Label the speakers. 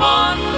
Speaker 1: On.